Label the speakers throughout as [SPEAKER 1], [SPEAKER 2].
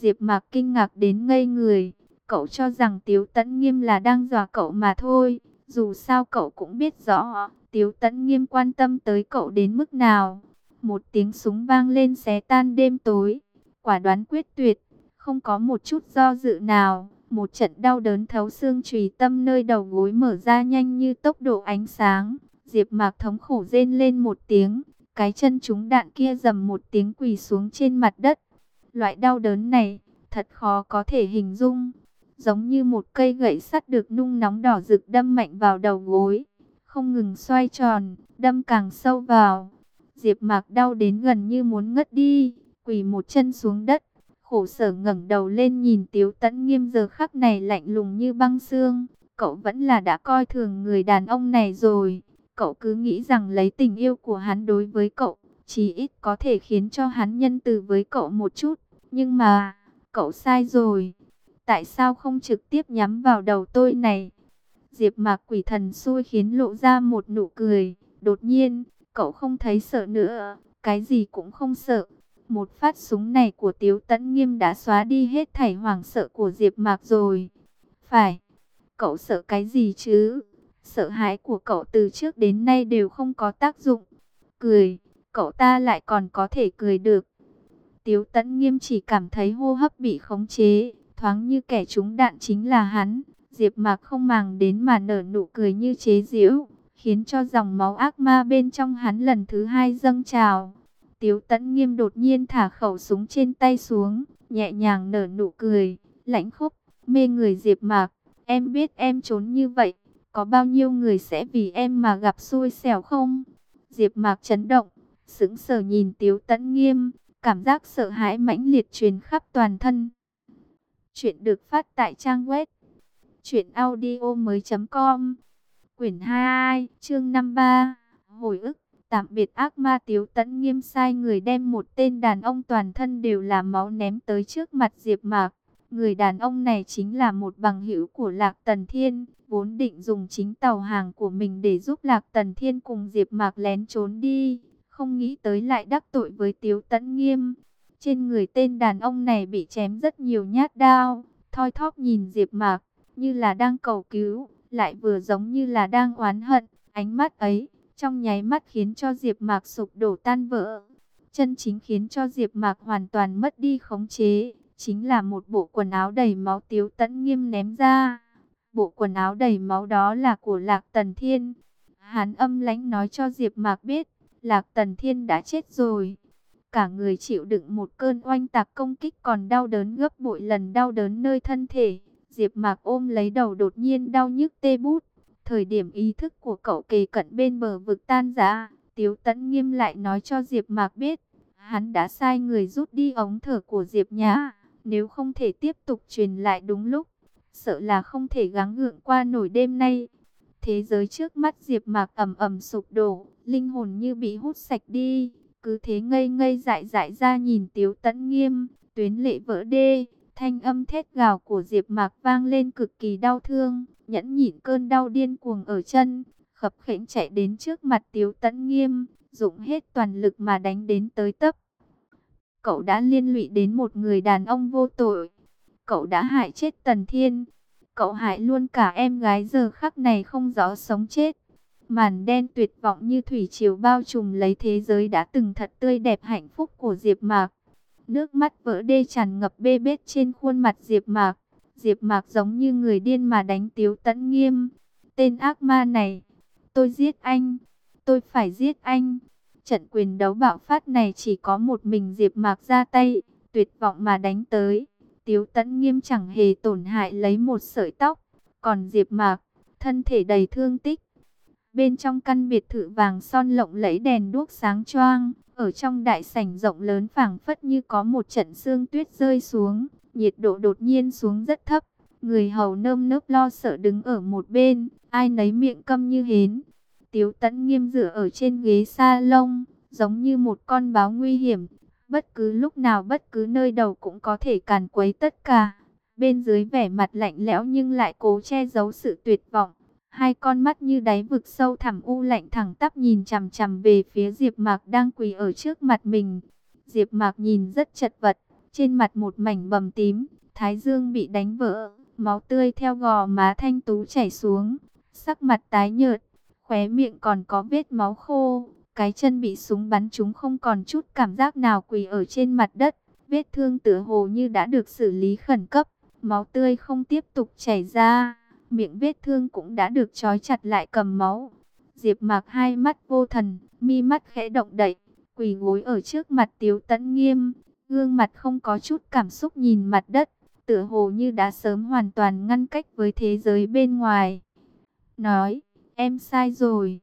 [SPEAKER 1] Diệp Mạc kinh ngạc đến ngây người, cậu cho rằng Tiếu Tấn Nghiêm là đang dọa cậu mà thôi, dù sao cậu cũng biết rõ, Tiếu Tấn Nghiêm quan tâm tới cậu đến mức nào. Một tiếng súng vang lên xé tan đêm tối, quả đoán quyết tuyệt, không có một chút do dự nào. Một trận đau đớn thấu xương chùy tâm nơi đầu gối mở ra nhanh như tốc độ ánh sáng. Diệp Mạc thống khổ rên lên một tiếng, cái chân trúng đạn kia dầm một tiếng quỳ xuống trên mặt đất. Loại đau đớn này, thật khó có thể hình dung. Giống như một cây gậy sắt được nung nóng đỏ rực đâm mạnh vào đầu gối. Không ngừng xoay tròn, đâm càng sâu vào. Diệp Mạc đau đến gần như muốn ngất đi, quỳ một chân xuống đất. Khổ sở ngẩng đầu lên nhìn Tiếu Tẫn Nghiêm giờ khắc này lạnh lùng như băng xương. Cậu vẫn là đã coi thường người đàn ông này rồi. Cậu cứ nghĩ rằng lấy tình yêu của hắn đối với cậu, chí ít có thể khiến cho hắn nhân từ với cậu một chút. Nhưng mà, cậu sai rồi. Tại sao không trực tiếp nhắm vào đầu tôi này? Diệp mạc quỷ thần xui khiến lộ ra một nụ cười. Đột nhiên, cậu không thấy sợ nữa, cái gì cũng không sợ. Một phát súng này của Tiếu Tấn Nghiêm đã xóa đi hết thảy hoảng sợ của Diệp Mạc rồi. Phải, cậu sợ cái gì chứ? Sợ hãi của cậu từ trước đến nay đều không có tác dụng. Cười, cậu ta lại còn có thể cười được. Tiếu Tấn Nghiêm chỉ cảm thấy hô hấp bị khống chế, thoáng như kẻ trúng đạn chính là hắn. Diệp Mạc không màng đến mà nở nụ cười như chế giễu, khiến cho dòng máu ác ma bên trong hắn lần thứ hai dâng trào. Tiếu Tấn Nghiêm đột nhiên thả khẩu súng trên tay xuống, nhẹ nhàng nở nụ cười, lãnh khúc, mê người Diệp Mạc, em biết em trốn như vậy, có bao nhiêu người sẽ vì em mà gặp xui xẻo không? Diệp Mạc chấn động, sững sờ nhìn Tiếu Tấn Nghiêm, cảm giác sợ hãi mãnh liệt truyền khắp toàn thân. Chuyện được phát tại trang web truyệnaudiomoi.com. Quyển 22, chương 53, hồi ức Tạm biệt ác ma tiếu tẫn nghiêm sai người đem một tên đàn ông toàn thân đều là máu ném tới trước mặt Diệp Mạc. Người đàn ông này chính là một bằng hữu của Lạc Tần Thiên, vốn định dùng chính tàu hàng của mình để giúp Lạc Tần Thiên cùng Diệp Mạc lén trốn đi, không nghĩ tới lại đắc tội với Tiếu Tấn Nghiêm. Trên người tên đàn ông này bị chém rất nhiều nhát đao, thoi thóp nhìn Diệp Mạc, như là đang cầu cứu, lại vừa giống như là đang oán hận, ánh mắt ấy trong nháy mắt khiến cho Diệp Mạc sụp đổ tan vỡ. Chân chính khiến cho Diệp Mạc hoàn toàn mất đi khống chế, chính là một bộ quần áo đầy máu Tiếu Tấn Nghiêm ném ra. Bộ quần áo đầy máu đó là của Lạc Tần Thiên. Hắn âm lãnh nói cho Diệp Mạc biết, Lạc Tần Thiên đã chết rồi. Cả người chịu đựng một cơn oanh tạc công kích còn đau đớn gấp bội lần đau đớn nơi thân thể. Diệp Mạc ôm lấy đầu đột nhiên đau nhức tê bút. Thời điểm ý thức của cậu kề cận bên bờ vực tan rã, Tiếu Tấn Nghiêm lại nói cho Diệp Mạc biết, hắn đã sai người rút đi ống thở của Diệp Nhã, nếu không thể tiếp tục truyền lại đúng lúc, sợ là không thể gắng gượng qua nổi đêm nay. Thế giới trước mắt Diệp Mạc ầm ầm sụp đổ, linh hồn như bị hút sạch đi, cứ thế ngây ngây dại dại ra nhìn Tiếu Tấn Nghiêm, tuyến lệ vỡ đê, thanh âm thét gào của Diệp Mạc vang lên cực kỳ đau thương, nhẫn nhịn cơn đau điên cuồng ở chân, khập khiễng chạy đến trước mặt Tiếu Tấn Nghiêm, dùng hết toàn lực mà đánh đến tới tấp. Cậu đã liên lụy đến một người đàn ông vô tội. Cậu đã hại chết Tần Thiên. Cậu hại luôn cả em gái giờ khắc này không rõ sống chết. Màn đen tuyệt vọng như thủy triều bao trùm lấy thế giới đã từng thật tươi đẹp hạnh phúc của Diệp Mạc. Nước mắt vỡ đê tràn ngập bê bết trên khuôn mặt Diệp Mạc. Diệp Mạc giống như người điên mà đánh Tiếu Tấn Nghiêm. Tên ác ma này, tôi giết anh, tôi phải giết anh. Trận quyền đấu bạo phát này chỉ có một mình Diệp Mạc ra tay, tuyệt vọng mà đánh tới. Tiếu Tấn Nghiêm chẳng hề tổn hại lấy một sợi tóc, còn Diệp Mạc, thân thể đầy thương tích. Bên trong căn biệt thự vàng son lộng lẫy đèn đuốc sáng choang, ở trong đại sảnh rộng lớn phảng phất như có một trận sương tuyết rơi xuống nhiệt độ đột nhiên xuống rất thấp. Người hầu nơm nớp lo sợ đứng ở một bên, ai nấy miệng câm như hến. Tiếu tẫn nghiêm dựa ở trên ghế sa lông, giống như một con báo nguy hiểm. Bất cứ lúc nào bất cứ nơi đầu cũng có thể càn quấy tất cả. Bên dưới vẻ mặt lạnh lẽo nhưng lại cố che giấu sự tuyệt vọng. Hai con mắt như đáy vực sâu thẳm u lạnh thẳng tắp nhìn chằm chằm về phía Diệp Mạc đang quỳ ở trước mặt mình. Diệp Mạc nhìn rất chật vật, trên mặt một mảnh bầm tím, thái dương bị đánh vỡ, máu tươi theo gò má thanh tú chảy xuống, sắc mặt tái nhợt, khóe miệng còn có vết máu khô, cái chân bị súng bắn trúng không còn chút cảm giác nào quỳ ở trên mặt đất, vết thương tựa hồ như đã được xử lý khẩn cấp, máu tươi không tiếp tục chảy ra, miệng vết thương cũng đã được trói chặt lại cầm máu. Diệp Mạc hai mắt vô thần, mi mắt khẽ động đậy, quỳ gối ở trước mặt Tiếu Tấn Nghiêm, gương mặt không có chút cảm xúc nhìn mặt đất, tựa hồ như đã sớm hoàn toàn ngăn cách với thế giới bên ngoài. Nói, em sai rồi.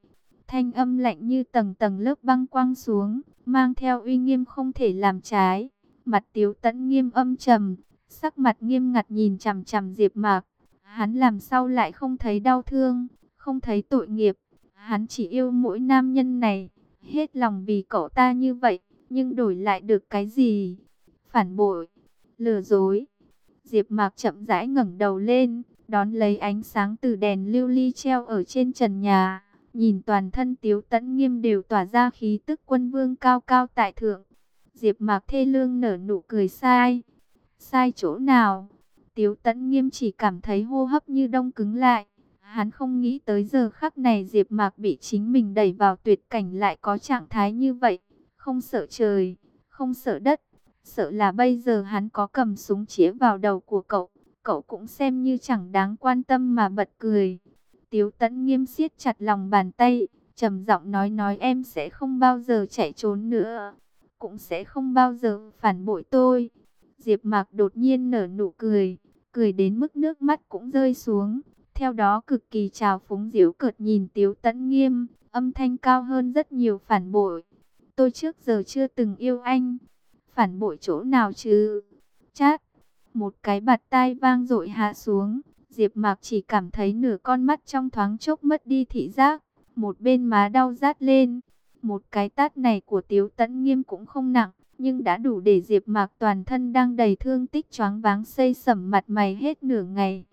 [SPEAKER 1] Thanh âm lạnh như tầng tầng lớp băng quang xuống, mang theo uy nghiêm không thể làm trái. Mặt Tiếu Tấn Nghiêm âm trầm, sắc mặt nghiêm ngặt nhìn chằm chằm Diệp Mạc. Hắn làm sao lại không thấy đau thương, không thấy tội nghiệp. Hắn chỉ yêu mỗi nam nhân này, hết lòng vì cậu ta như vậy, nhưng đổi lại được cái gì? Phản bội, lừa dối. Diệp Mạc chậm rãi ngẩng đầu lên, đón lấy ánh sáng từ đèn lưu ly treo ở trên trần nhà, nhìn toàn thân Tiếu Tấn Nghiêm đều tỏa ra khí tức quân vương cao cao tại thượng. Diệp Mạc thê lương nở nụ cười sai. Sai chỗ nào? Tiếu Tấn Nghiêm chỉ cảm thấy hô hấp như đông cứng lại. Hắn không nghĩ tới giờ khắc này Diệp Mạc bị chính mình đẩy vào tuyệt cảnh lại có trạng thái như vậy, không sợ trời, không sợ đất, sợ là bây giờ hắn có cầm súng chĩa vào đầu của cậu, cậu cũng xem như chẳng đáng quan tâm mà bật cười. Tiếu Tấn nghiêm siết chặt lòng bàn tay, trầm giọng nói nói em sẽ không bao giờ chạy trốn nữa, cũng sẽ không bao giờ phản bội tôi. Diệp Mạc đột nhiên nở nụ cười, cười đến mức nước mắt cũng rơi xuống, theo đó cực kỳ trào phúng diễu cợt nhìn Tiếu Tấn Nghiêm, âm thanh cao hơn rất nhiều phản bội. Tôi trước giờ chưa từng yêu anh. Phản bội chỗ nào chứ? Chát. Một cái bạt tai vang dội hạ xuống. Diệp Mạc chỉ cảm thấy nửa con mắt trong thoáng chốc mất đi thị giác. Một bên má đau rát lên. Một cái tát này của Tiếu Tấn Nghiêm cũng không nặng. Nhưng đã đủ để Diệp Mạc toàn thân đang đầy thương tích choáng váng xây sẩm mặt mày hết nửa ngày.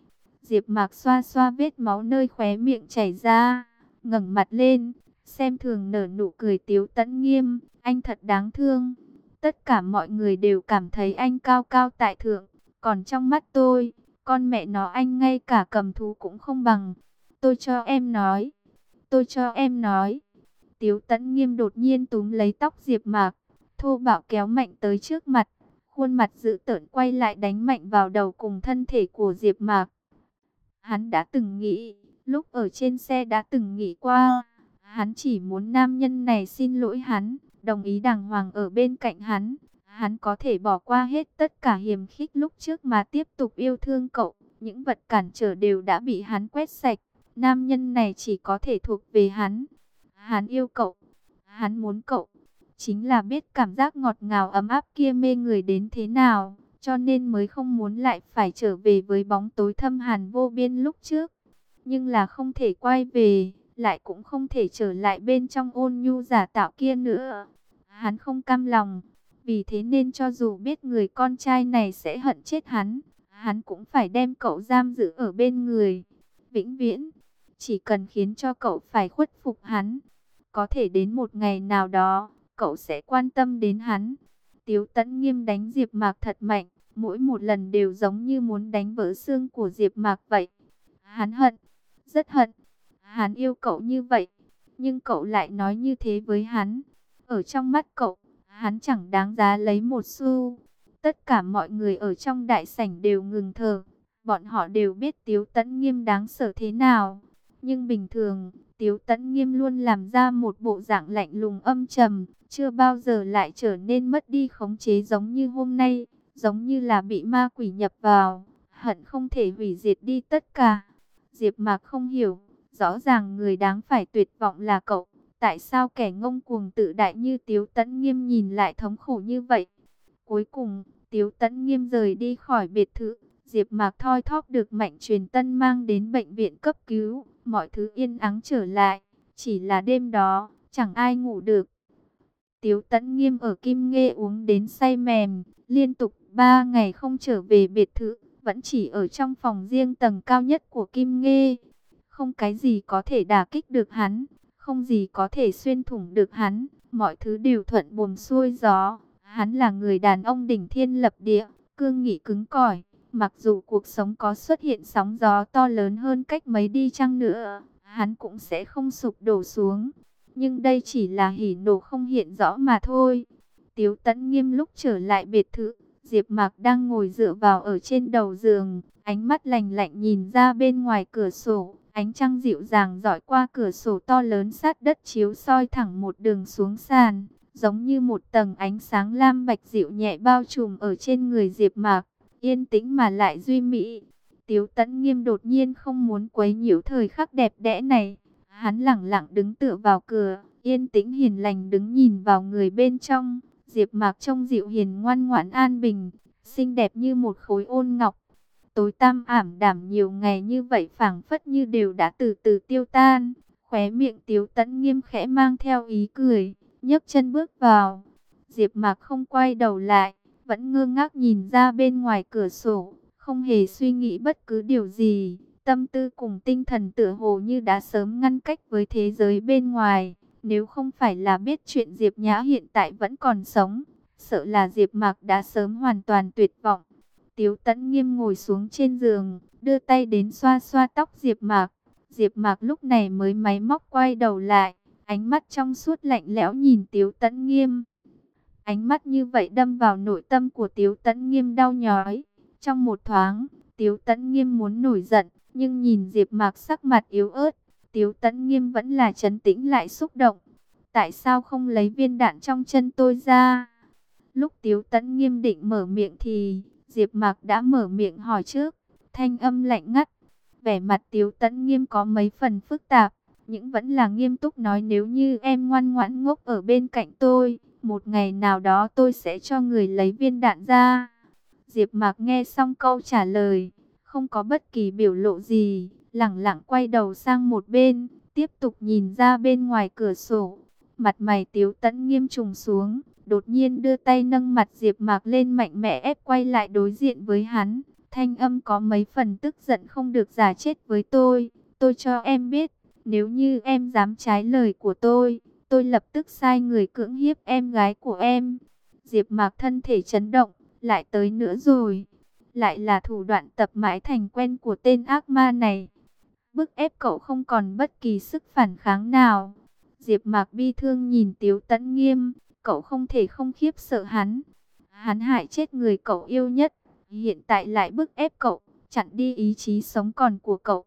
[SPEAKER 1] Diệp Mạc xoa xoa vết máu nơi khóe miệng chảy ra, ngẩng mặt lên, xem thường nở nụ cười Tiếu Tấn Nghiêm, anh thật đáng thương. Tất cả mọi người đều cảm thấy anh cao cao tại thượng, còn trong mắt tôi, con mẹ nó anh ngay cả cầm thú cũng không bằng. Tôi cho em nói, tôi cho em nói. Tiếu Tấn Nghiêm đột nhiên túm lấy tóc Diệp Mạc, thô bạo kéo mạnh tới trước mặt, khuôn mặt dữ tợn quay lại đánh mạnh vào đầu cùng thân thể của Diệp Mạc. Hắn đã từng nghĩ, lúc ở trên xe đã từng nghĩ qua, hắn chỉ muốn nam nhân này xin lỗi hắn, đồng ý đàng hoàng ở bên cạnh hắn. Hắn có thể bỏ qua hết tất cả hiềm khích lúc trước mà tiếp tục yêu thương cậu. Những vật cản trở đều đã bị hắn quét sạch. Nam nhân này chỉ có thể thuộc về hắn. Hắn yêu cậu. Hắn muốn cậu. Chính là biết cảm giác ngọt ngào ấm áp kia mê người đến thế nào cho nên mới không muốn lại phải trở về với bóng tối thâm hàn vô biên lúc trước. Nhưng là không thể quay về, lại cũng không thể trở lại bên trong ôn nhu giả tạo kia nữa. Hắn không cam lòng, vì thế nên cho dù biết người con trai này sẽ hận chết hắn, hắn cũng phải đem cậu giam giữ ở bên người. Vĩnh viễn, chỉ cần khiến cho cậu phải khuất phục hắn. Có thể đến một ngày nào đó, cậu sẽ quan tâm đến hắn. Tiếu Tấn nghiêm đánh Diệp Mạc thật mạnh, mỗi một lần đều giống như muốn đánh vỡ xương của Diệp Mạc vậy. Hắn hận, rất hận. Hắn yêu cậu như vậy, nhưng cậu lại nói như thế với hắn. Ở trong mắt cậu, hắn chẳng đáng giá lấy một xu. Tất cả mọi người ở trong đại sảnh đều ngừng thở. Bọn họ đều biết Tiếu Tấn Nghiêm đáng sợ thế nào. Nhưng bình thường, Tiếu Tấn Nghiêm luôn làm ra một bộ dạng lạnh lùng âm trầm, chưa bao giờ lại trở nên mất đi khống chế giống như hôm nay giống như là bị ma quỷ nhập vào, hận không thể hủy diệt đi tất cả. Diệp Mạc không hiểu, rõ ràng người đáng phải tuyệt vọng là cậu, tại sao kẻ ngông cuồng tự đại như Tiếu Tấn Nghiêm nhìn lại thống khổ như vậy? Cuối cùng, Tiếu Tấn Nghiêm rời đi khỏi biệt thự, Diệp Mạc thoi thóp được mạnh truyền tân mang đến bệnh viện cấp cứu, mọi thứ yên ắng trở lại, chỉ là đêm đó, chẳng ai ngủ được. Tiếu Tẫn Nghiêm ở Kim Nghê uống đến say mềm, liên tục Ba ngày không trở về biệt thự, vẫn chỉ ở trong phòng riêng tầng cao nhất của Kim Nghê. Không cái gì có thể đả kích được hắn, không gì có thể xuyên thủng được hắn, mọi thứ đều thuận buồm xuôi gió. Hắn là người đàn ông đỉnh thiên lập địa, cương nghị cứng cỏi. Mặc dù cuộc sống có xuất hiện sóng gió to lớn hơn cách mấy đi chăng nữa, hắn cũng sẽ không sụp đổ xuống. Nhưng đây chỉ là hỉ nổ không hiện rõ mà thôi. Tiếu tẫn nghiêm lúc trở lại biệt thự, Diệp Mạc đang ngồi dựa vào ở trên đầu giường, ánh mắt lạnh lạnh nhìn ra bên ngoài cửa sổ, ánh trăng dịu dàng dọi qua cửa sổ to lớn sát đất chiếu soi thẳng một đường xuống sàn, giống như một tầng ánh sáng lam bạch dịu nhẹ bao trùm ở trên người Diệp Mạc, yên tĩnh mà lại duy mỹ. Tiếu Tấn Nghiêm đột nhiên không muốn quấy nhiễu thời khắc đẹp đẽ này, hắn lặng lặng đứng tựa vào cửa, yên tĩnh hiền lành đứng nhìn vào người bên trong. Diệp Mạc trông dịu hiền ngoan ngoãn an bình, xinh đẹp như một khối ôn ngọc. Tối tăm ảm đảm nhiều ngày như vậy phảng phất như đều đã từ từ tiêu tan. Khóe miệng Tiếu Tấn Nghiêm khẽ mang theo ý cười, nhấc chân bước vào. Diệp Mạc không quay đầu lại, vẫn ngơ ngác nhìn ra bên ngoài cửa sổ, không hề suy nghĩ bất cứ điều gì. Tâm tư cùng tinh thần tựa hồ như đã sớm ngăn cách với thế giới bên ngoài. Nếu không phải là biết chuyện Diệp Nhã hiện tại vẫn còn sống, sợ là Diệp Mạc đã sớm hoàn toàn tuyệt vọng. Tiếu Tấn Nghiêm ngồi xuống trên giường, đưa tay đến xoa xoa tóc Diệp Mạc. Diệp Mạc lúc này mới máy móc quay đầu lại, ánh mắt trong suốt lạnh lẽo nhìn Tiếu Tấn Nghiêm. Ánh mắt như vậy đâm vào nội tâm của Tiếu Tấn Nghiêm đau nhói. Trong một thoáng, Tiếu Tấn Nghiêm muốn nổi giận, nhưng nhìn Diệp Mạc sắc mặt yếu ớt, Tiếu Tấn Nghiêm vẫn là trấn tĩnh lại xúc động. Tại sao không lấy viên đạn trong chân tôi ra? Lúc Tiếu Tấn Nghiêm định mở miệng thì Diệp Mạc đã mở miệng hỏi trước, thanh âm lạnh ngắt. Vẻ mặt Tiếu Tấn Nghiêm có mấy phần phức tạp, nhưng vẫn là nghiêm túc nói nếu như em ngoan ngoãn ngốc ở bên cạnh tôi, một ngày nào đó tôi sẽ cho người lấy viên đạn ra. Diệp Mạc nghe xong câu trả lời, không có bất kỳ biểu lộ gì, lẳng lặng quay đầu sang một bên, tiếp tục nhìn ra bên ngoài cửa sổ. Mặt mày Tiếu Tấn nghiêm trùng xuống, đột nhiên đưa tay nâng mặt Diệp Mạc lên mạnh mẽ ép quay lại đối diện với hắn. Thanh âm có mấy phần tức giận không được giả chết với tôi, tôi cho em biết, nếu như em dám trái lời của tôi, tôi lập tức sai người cưỡng hiếp em gái của em. Diệp Mạc thân thể chấn động, lại tới nữa rồi. Lại là thủ đoạn tập mãi thành quen của tên ác ma này. Bức ép cậu không còn bất kỳ sức phản kháng nào. Diệp Mạc bi thương nhìn Tiếu Tấn Nghiêm, cậu không thể không khiếp sợ hắn. Hắn hại chết người cậu yêu nhất, hiện tại lại bức ép cậu, chặn đi ý chí sống còn của cậu.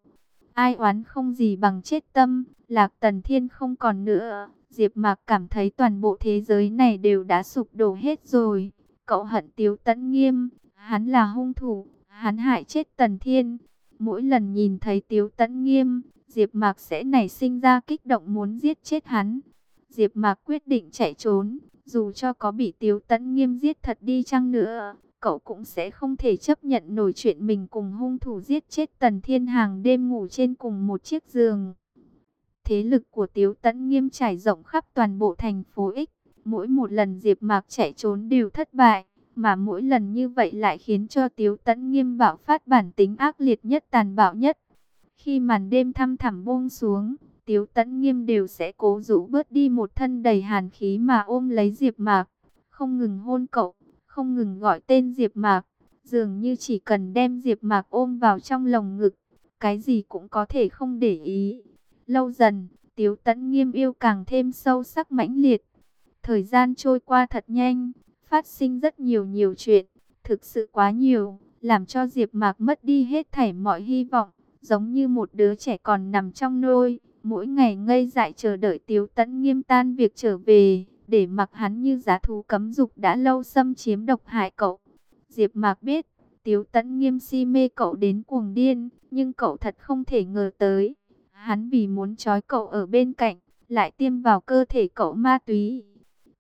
[SPEAKER 1] Ai oán không gì bằng chết tâm, Lạc Tần Thiên không còn nữa. Diệp Mạc cảm thấy toàn bộ thế giới này đều đã sụp đổ hết rồi. Cậu hận Tiếu Tấn Nghiêm, hắn là hung thủ, hắn hại chết Tần Thiên. Mỗi lần nhìn thấy Tiếu Tấn Nghiêm, Diệp Mạc sẽ nảy sinh ra kích động muốn giết chết hắn. Diệp Mạc quyết định chạy trốn, dù cho có bị Tiếu Tấn Nghiêm giết thật đi chăng nữa, cậu cũng sẽ không thể chấp nhận nổi chuyện mình cùng hung thủ giết chết Tần Thiên hàng đêm ngủ trên cùng một chiếc giường. Thế lực của Tiếu Tấn Nghiêm trải rộng khắp toàn bộ thành phố X, mỗi một lần Diệp Mạc chạy trốn đều thất bại, mà mỗi lần như vậy lại khiến cho Tiếu Tấn Nghiêm bạo phát bản tính ác liệt nhất tàn bạo nhất. Khi màn đêm thăm thẳm buông xuống, Tiếu Tấn Nghiêm đều sẽ cố rũ bớt đi một thân đầy hàn khí mà ôm lấy Diệp Mạc, không ngừng hôn cậu, không ngừng gọi tên Diệp Mạc, dường như chỉ cần đem Diệp Mạc ôm vào trong lồng ngực, cái gì cũng có thể không để ý. Lâu dần, Tiếu Tấn Nghiêm yêu càng thêm sâu sắc mãnh liệt. Thời gian trôi qua thật nhanh, phát sinh rất nhiều nhiều chuyện, thực sự quá nhiều, làm cho Diệp Mạc mất đi hết thảy mọi hy vọng giống như một đứa trẻ còn nằm trong nôi, mỗi ngày ngây dại chờ đợi Tiếu Tấn Nghiêm tan việc trở về, để mặc hắn như giá thú cấm dục đã lâu xâm chiếm độc hại cậu. Diệp Mạc biết, Tiếu Tấn Nghiêm si mê cậu đến cuồng điên, nhưng cậu thật không thể ngờ tới, hắn vì muốn trói cậu ở bên cạnh, lại tiêm vào cơ thể cậu ma túy.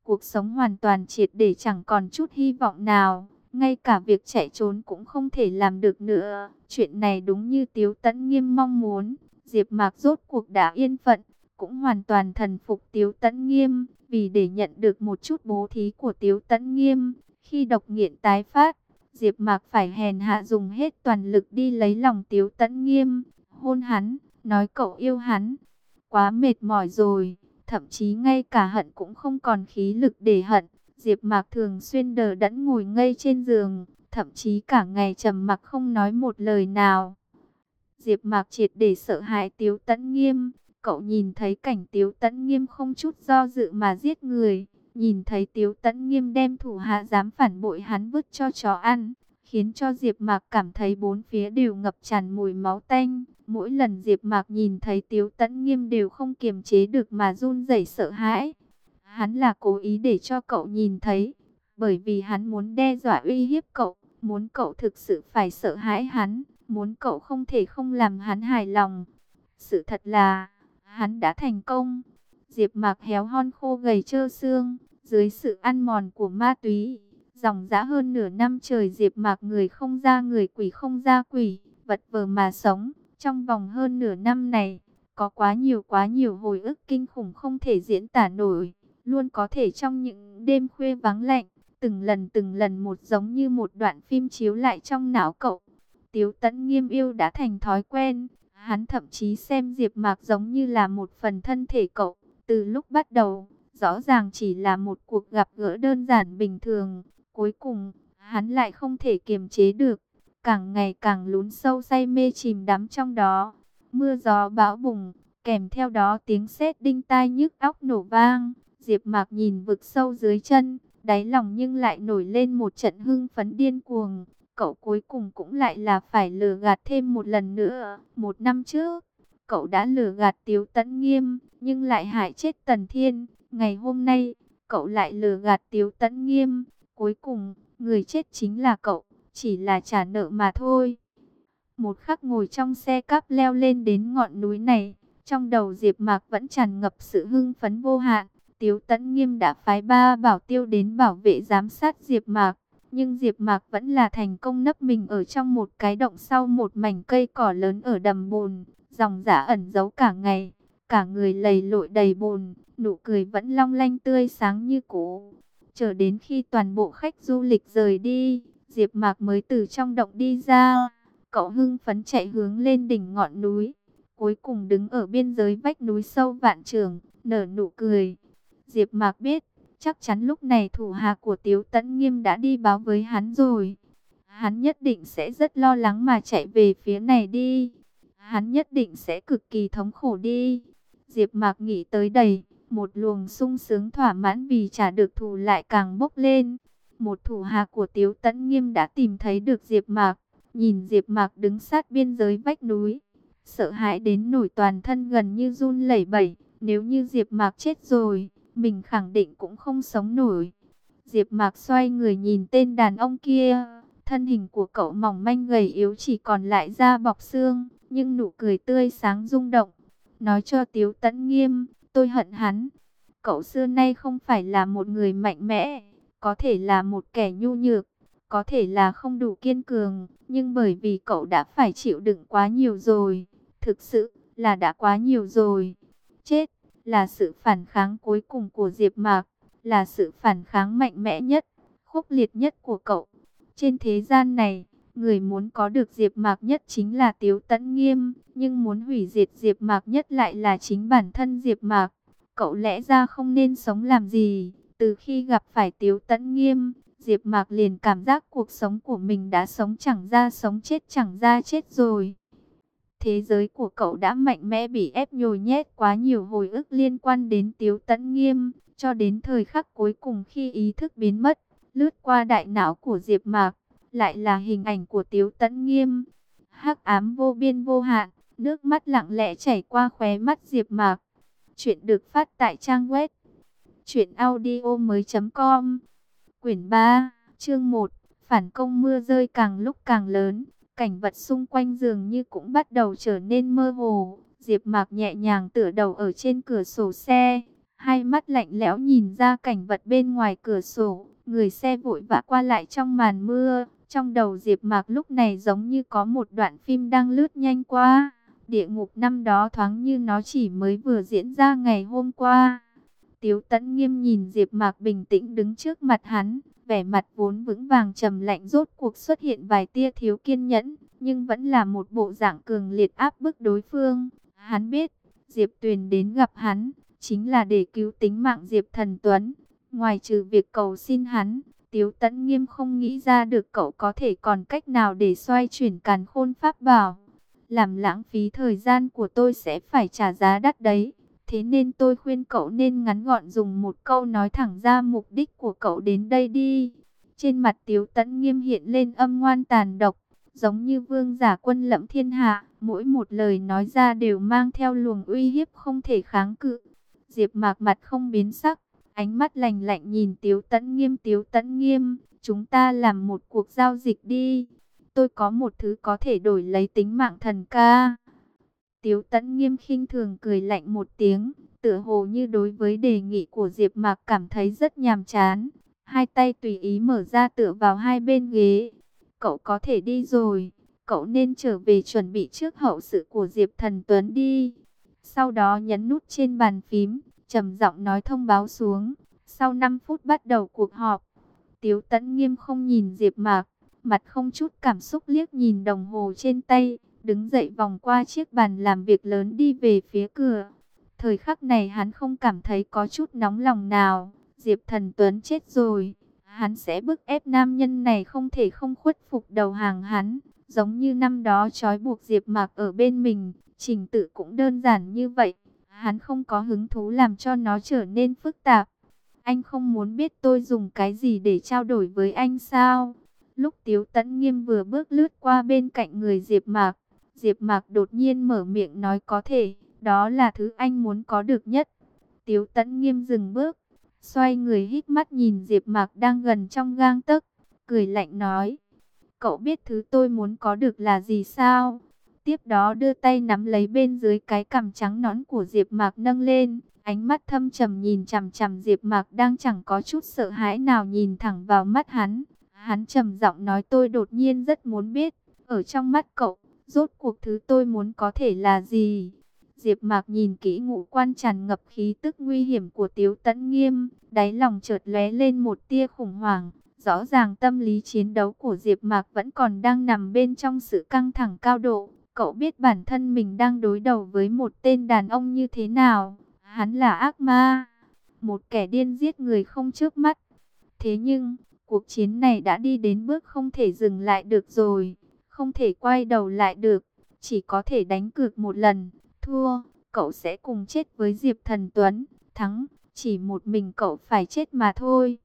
[SPEAKER 1] Cuộc sống hoàn toàn triệt để chẳng còn chút hy vọng nào ngay cả việc chạy trốn cũng không thể làm được nữa. Chuyện này đúng như Tiếu Tấn Nghiêm mong muốn, Diệp Mạc rốt cuộc đã yên phận, cũng hoàn toàn thần phục Tiếu Tấn Nghiêm, vì để nhận được một chút bố thí của Tiếu Tấn Nghiêm, khi độc nghiện tái phát, Diệp Mạc phải hèn hạ dùng hết toàn lực đi lấy lòng Tiếu Tấn Nghiêm, hôn hắn, nói cậu yêu hắn. Quá mệt mỏi rồi, thậm chí ngay cả hận cũng không còn khí lực để hận. Diệp Mạc thường xuyên đờ đẫn ngồi ngây trên giường, thậm chí cả ngày trầm mặc không nói một lời nào. Diệp Mạc triệt để sợ hãi Tiếu Tấn Nghiêm, cậu nhìn thấy cảnh Tiếu Tấn Nghiêm không chút do dự mà giết người, nhìn thấy Tiếu Tấn Nghiêm đem thủ hạ dám phản bội hắn vứt cho chó ăn, khiến cho Diệp Mạc cảm thấy bốn phía đều ngập tràn mùi máu tanh. Mỗi lần Diệp Mạc nhìn thấy Tiếu Tấn Nghiêm đều không kiềm chế được mà run rẩy sợ hãi. Hắn là cố ý để cho cậu nhìn thấy, bởi vì hắn muốn đe dọa uy hiếp cậu, muốn cậu thực sự phải sợ hãi hắn, muốn cậu không thể không làm hắn hài lòng. Sự thật là, hắn đã thành công. Diệp Mạc héo hon khô gầy trơ xương, dưới sự ăn mòn của ma túy, dòng dã hơn nửa năm trời Diệp Mạc người không ra người quỷ không ra quỷ, vật vờ mà sống. Trong vòng hơn nửa năm này, có quá nhiều quá nhiều hồi ức kinh khủng không thể diễn tả nổi, luôn có thể trong những đêm khuya vắng lạnh, từng lần từng lần một giống như một đoạn phim chiếu lại trong não cậu. Tiếu Tấn Nghiêm yêu đã thành thói quen, hắn thậm chí xem Diệp Mạc giống như là một phần thân thể cậu, từ lúc bắt đầu, rõ ràng chỉ là một cuộc gặp gỡ đơn giản bình thường, cuối cùng, hắn lại không thể kiềm chế được, càng ngày càng lún sâu say mê chìm đắm trong đó. Mưa gió bão bùng, kèm theo đó tiếng sét đinh tai nhức óc nổ vang, Diệp Mạc nhìn vực sâu dưới chân, đáy lòng nhưng lại nổi lên một trận hưng phấn điên cuồng. Cậu cuối cùng cũng lại là phải lừa gạt thêm một lần nữa. Một năm trước, cậu đã lừa gạt Tiếu Tấn Nghiêm, nhưng lại hại chết Tần Thiên. Ngày hôm nay, cậu lại lừa gạt Tiếu Tấn Nghiêm. Cuối cùng, người chết chính là cậu, chỉ là trả nợ mà thôi. Một khắc ngồi trong xe cắp leo lên đến ngọn núi này, trong đầu Diệp Mạc vẫn tràn ngập sự hưng phấn vô hạn. Tiếu Tấn Nghiêm đã phái ba bảo tiêu đến bảo vệ giám sát Diệp Mạc, nhưng Diệp Mạc vẫn là thành công nấp mình ở trong một cái động sau một mảnh cây cỏ lớn ở đầm bùn, dòng giả ẩn giấu cả ngày, cả người lầy lội đầy bùn, nụ cười vẫn long lanh tươi sáng như cũ. Chờ đến khi toàn bộ khách du lịch rời đi, Diệp Mạc mới từ trong động đi ra, cậu hưng phấn chạy hướng lên đỉnh ngọn núi, cuối cùng đứng ở biên giới vách núi sâu vạn trường, nở nụ cười. Diệp Mạc biết, chắc chắn lúc này thủ hạ của Tiếu Tấn Nghiêm đã đi báo với hắn rồi. Hắn nhất định sẽ rất lo lắng mà chạy về phía này đi. Hắn nhất định sẽ cực kỳ thống khổ đi. Diệp Mạc nghĩ tới đây, một luồng sung sướng thỏa mãn vì trả được thù lại càng bốc lên. Một thủ hạ của Tiếu Tấn Nghiêm đã tìm thấy được Diệp Mạc, nhìn Diệp Mạc đứng sát biên giới vách núi, sợ hãi đến nổi toàn thân gần như run lẩy bẩy, nếu như Diệp Mạc chết rồi, mình khẳng định cũng không sống nổi. Diệp Mạc xoay người nhìn tên đàn ông kia, thân hình của cậu mỏng manh gầy yếu chỉ còn lại da bọc xương, nhưng nụ cười tươi sáng rung động. Nói cho Tiếu Tấn Nghiêm, tôi hận hắn. Cậu xưa nay không phải là một người mạnh mẽ, có thể là một kẻ nhu nhược, có thể là không đủ kiên cường, nhưng bởi vì cậu đã phải chịu đựng quá nhiều rồi, thực sự là đã quá nhiều rồi. Chết là sự phản kháng cuối cùng của Diệp Mạc, là sự phản kháng mạnh mẽ nhất, khốc liệt nhất của cậu. Trên thế gian này, người muốn có được Diệp Mạc nhất chính là Tiếu Tấn Nghiêm, nhưng muốn hủy diệt Diệp Mạc nhất lại là chính bản thân Diệp Mạc. Cậu lẽ ra không nên sống làm gì? Từ khi gặp phải Tiếu Tấn Nghiêm, Diệp Mạc liền cảm giác cuộc sống của mình đã sống chẳng ra sống chết chẳng ra chết rồi. Thế giới của cậu đã mạnh mẽ bị ép nhồi nhét quá nhiều hồi ức liên quan đến Tiếu Tấn Nghiêm, cho đến thời khắc cuối cùng khi ý thức biến mất, lướt qua đại não của Diệp Mạc, lại là hình ảnh của Tiếu Tấn Nghiêm. Hắc ám vô biên vô hạn, nước mắt lặng lẽ chảy qua khóe mắt Diệp Mạc. Chuyện được phát tại trang web truyệnaudiomoi.com. Quyển 3, chương 1, phản công mưa rơi càng lúc càng lớn. Cảnh vật xung quanh dường như cũng bắt đầu trở nên mơ hồ. Diệp Mạc nhẹ nhàng tựa đầu ở trên cửa sổ xe, hai mắt lạnh lẽo nhìn ra cảnh vật bên ngoài cửa sổ, người xe vội vã qua lại trong màn mưa. Trong đầu Diệp Mạc lúc này giống như có một đoạn phim đang lướt nhanh qua. Địa ngục năm đó thoáng như nó chỉ mới vừa diễn ra ngày hôm qua. Tiếu Tấn Nghiêm nhìn Diệp Mạc bình tĩnh đứng trước mặt hắn, vẻ mặt vốn vững vàng trầm lạnh rốt cuộc xuất hiện vài tia thiếu kiên nhẫn, nhưng vẫn là một bộ dạng cường liệt áp bức đối phương. Hắn biết, Diệp Tuyền đến gặp hắn, chính là để cứu tính mạng Diệp Thần Tuấn. Ngoài trừ việc cầu xin hắn, Tiếu Tấn Nghiêm không nghĩ ra được cậu có thể còn cách nào để xoay chuyển càn khôn pháp bảo. Làm lãng phí thời gian của tôi sẽ phải trả giá đắt đấy. Thế nên tôi khuyên cậu nên ngắn gọn dùng một câu nói thẳng ra mục đích của cậu đến đây đi. Trên mặt Tiếu Tấn Nghiêm hiện lên âm ngoan tàn độc, giống như vương giả quân lẫm thiên hạ. Mỗi một lời nói ra đều mang theo luồng uy hiếp không thể kháng cự. Diệp mạc mặt không biến sắc, ánh mắt lạnh lạnh nhìn Tiếu Tấn Nghiêm. Tiếu Tấn Nghiêm, chúng ta làm một cuộc giao dịch đi. Tôi có một thứ có thể đổi lấy tính mạng thần ca. Tiếu Tấn Nghiêm khinh thường cười lạnh một tiếng, tựa hồ như đối với đề nghị của Diệp Mạc cảm thấy rất nhàm chán. Hai tay tùy ý mở ra tựa vào hai bên ghế. Cậu có thể đi rồi, cậu nên trở về chuẩn bị trước hậu sự của Diệp Thần Tuấn đi. Sau đó nhấn nút trên bàn phím, trầm giọng nói thông báo xuống. Sau 5 phút bắt đầu cuộc họp. Tiếu Tấn Nghiêm không nhìn Diệp Mạc, mặt không chút cảm xúc liếc nhìn đồng hồ trên tay, đứng dậy vòng qua chiếc bàn làm việc lớn đi về phía cửa. Thời khắc này hắn không cảm thấy có chút nóng lòng nào, Diệp Thần Tuấn chết rồi, hắn sẽ bức ép nam nhân này không thể không khuất phục đầu hàng hắn, giống như năm đó trói buộc Diệp Mạc ở bên mình, trình tự cũng đơn giản như vậy, hắn không có hứng thú làm cho nó trở nên phức tạp. Anh không muốn biết tôi dùng cái gì để trao đổi với anh sao? Lúc Tiếu Tấn Nghiêm vừa bước lướt qua bên cạnh người Diệp Mạc, Diệp Mạc đột nhiên mở miệng nói có thể, đó là thứ anh muốn có được nhất. Tiếu Tấn Nghiêm dừng bước, xoay người hít mắt nhìn Diệp Mạc đang gần trong gang tấc, cười lạnh nói: "Cậu biết thứ tôi muốn có được là gì sao?" Tiếp đó đưa tay nắm lấy bên dưới cái cằm trắng nõn của Diệp Mạc nâng lên, ánh mắt thâm trầm nhìn chằm chằm Diệp Mạc đang chẳng có chút sợ hãi nào nhìn thẳng vào mắt hắn. Hắn trầm giọng nói tôi đột nhiên rất muốn biết, ở trong mắt cậu, rốt cuộc thứ tôi muốn có thể là gì? Diệp Mạc nhìn kỹ ngũ quan tràn ngập khí tức nguy hiểm của Tiếu Tấn Nghiêm, đáy lòng chợt lóe lên một tia khủng hoảng. Rõ ràng tâm lý chiến đấu của Diệp Mạc vẫn còn đang nằm bên trong sự căng thẳng cao độ. Cậu biết bản thân mình đang đối đầu với một tên đàn ông như thế nào? Hắn là ác ma, một kẻ điên giết người không trước mắt. Thế nhưng, cuộc chiến này đã đi đến bước không thể dừng lại được rồi, không thể quay đầu lại được, chỉ có thể đánh cược một lần, thua, cậu sẽ cùng chết với Diệp Thần Tuấn, thắng, chỉ một mình cậu phải chết mà thôi.